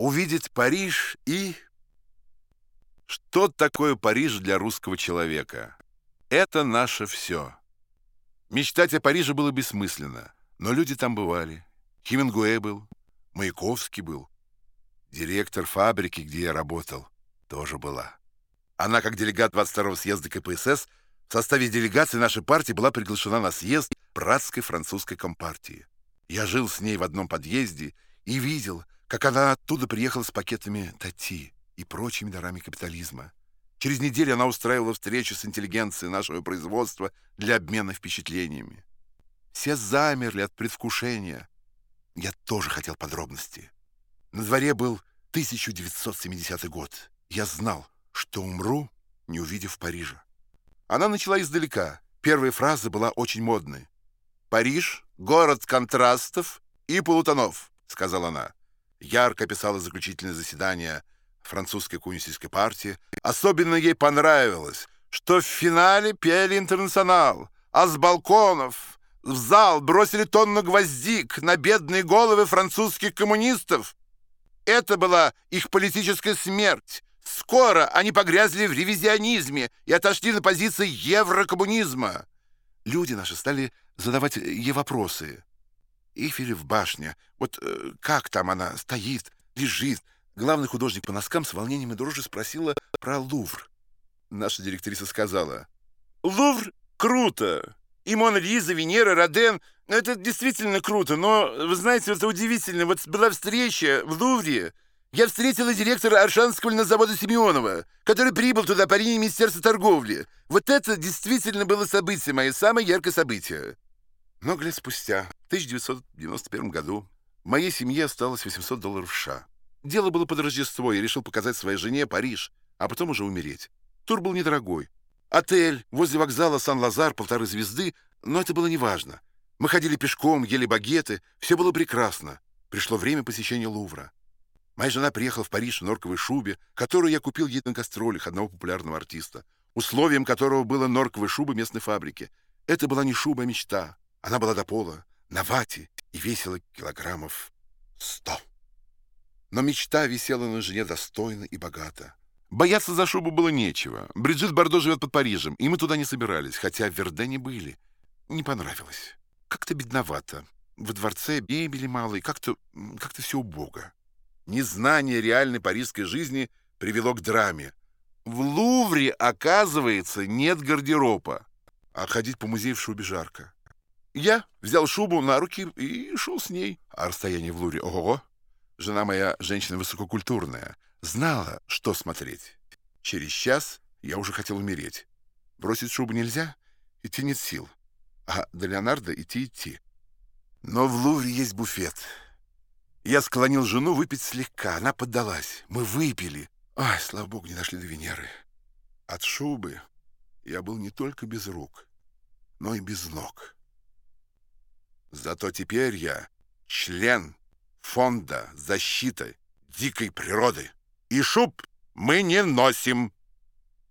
увидеть Париж и... Что такое Париж для русского человека? Это наше все. Мечтать о Париже было бессмысленно, но люди там бывали. Хемингуэй был, Маяковский был. Директор фабрики, где я работал, тоже была. Она, как делегат 22-го съезда КПСС, в составе делегации нашей партии была приглашена на съезд братской французской компартии. Я жил с ней в одном подъезде и видел, как она оттуда приехала с пакетами тати и прочими дарами капитализма. Через неделю она устраивала встречу с интеллигенцией нашего производства для обмена впечатлениями. Все замерли от предвкушения. Я тоже хотел подробностей. На дворе был 1970 год. Я знал, что умру, не увидев Парижа. Она начала издалека. Первая фраза была очень модной. «Париж — город контрастов и полутонов», — сказала она. Ярко описала заключительное заседание французской коммунистической партии. Особенно ей понравилось, что в финале пели «Интернационал», а с балконов в зал бросили тонну гвоздик на бедные головы французских коммунистов. Это была их политическая смерть. Скоро они погрязли в ревизионизме и отошли на позиции еврокоммунизма. Люди наши стали задавать ей вопросы. Эйфелев башня, вот э, как там она стоит, лежит? Главный художник по носкам с волнением и дрожью спросила про Лувр. Наша директриса сказала, «Лувр круто! И Мона Лиза, Венера, Роден — это действительно круто, но, вы знаете, это удивительно. Вот была встреча в Лувре, я встретила директора Аршанского завода Семенова, который прибыл туда по линии Министерства торговли. Вот это действительно было событие, мое самое яркое событие. Много лет спустя, 1991 году, в моей семье осталось 800 долларов США. Дело было под Рождество, я решил показать своей жене Париж, а потом уже умереть. Тур был недорогой. Отель возле вокзала Сан-Лазар, полторы звезды, но это было неважно. Мы ходили пешком, ели багеты, все было прекрасно. Пришло время посещения Лувра. Моя жена приехала в Париж в норковой шубе, которую я купил ей на гастролях одного популярного артиста, условием которого было норковая шуба местной фабрики. Это была не шуба, а мечта. Она была до пола, на вате и весила килограммов сто. Но мечта висела на жене достойно и богато. Бояться за шубу было нечего. Бриджит Бардо живет под Парижем, и мы туда не собирались, хотя в Вердене были. Не понравилось. Как-то бедновато. Во дворце мебели мало, и как-то как все убого. Незнание реальной парижской жизни привело к драме. В Лувре, оказывается, нет гардероба, а ходить по музею в шубе жарко. Я взял шубу на руки и шел с ней. А расстояние в Лувре, ого! Жена моя женщина высококультурная, знала, что смотреть. Через час я уже хотел умереть. Бросить шубу нельзя, идти нет сил. А до Леонардо идти-идти. Но в Лувре есть буфет — я склонил жену выпить слегка. Она поддалась. Мы выпили. Ай, слава богу, не дошли до Венеры. От шубы я был не только без рук, но и без ног. Зато теперь я член фонда защиты дикой природы. И шуб мы не носим.